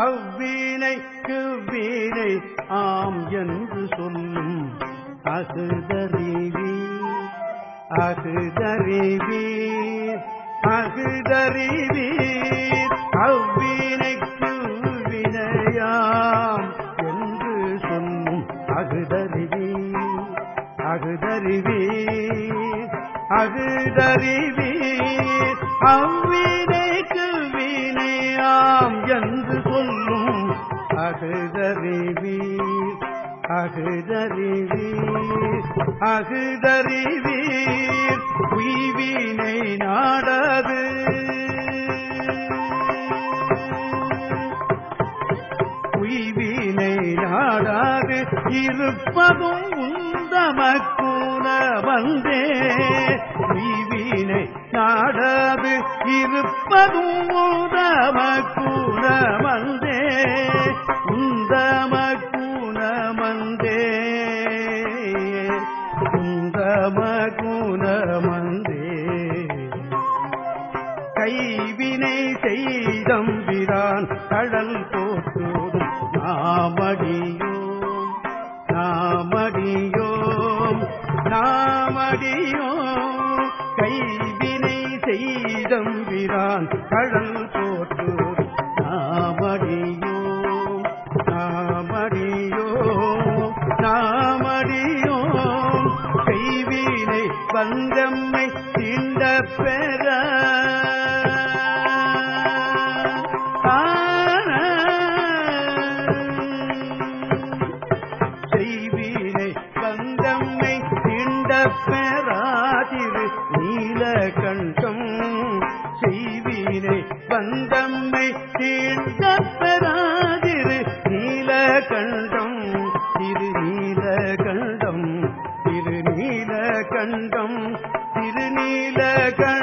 அவ்வீணைக்கு வீணை ஆம் என்று சொல்லும் அகுதறிவி அகுதறிவி அகுதறிவி. அவ்வீணைக்கு வினையாம் என்று சொல்லும் அகுதறிவி அகுதறிவி அகுதறிவி. அவ்வினைக்கு வினையாம் என்று சொல்லும் அகுதறிவீர் அகுதறிவீர் அகுதறிவீர் உய்வினை நாடாது இருப்பதும் உந்தமக்கூன வந்தே உய்வினை நாடாது இருப்பதும் உந்தமக்கூன வந்தே உந்தமக்கூன வந்தே உந்தமக்கூன வந்தே கைவினை செய்தம்பிரா பாடியோ கைவினை செய்தம்பிரான் கடல் போற்று. நாமடியோ நாமடியோ நாமடியோ கைவினை வந்தம்மை தீண்ட பெற. செய்வினை வந்தம்மை பெறாதிரு நீல நீலகண்டம் செய்வினை வந்தம்மை தீண்ட பெறாதிரு நீல கண்டம் திரு நீலகண்டம் திருநீல கண்டம் திருநீல கண்டம்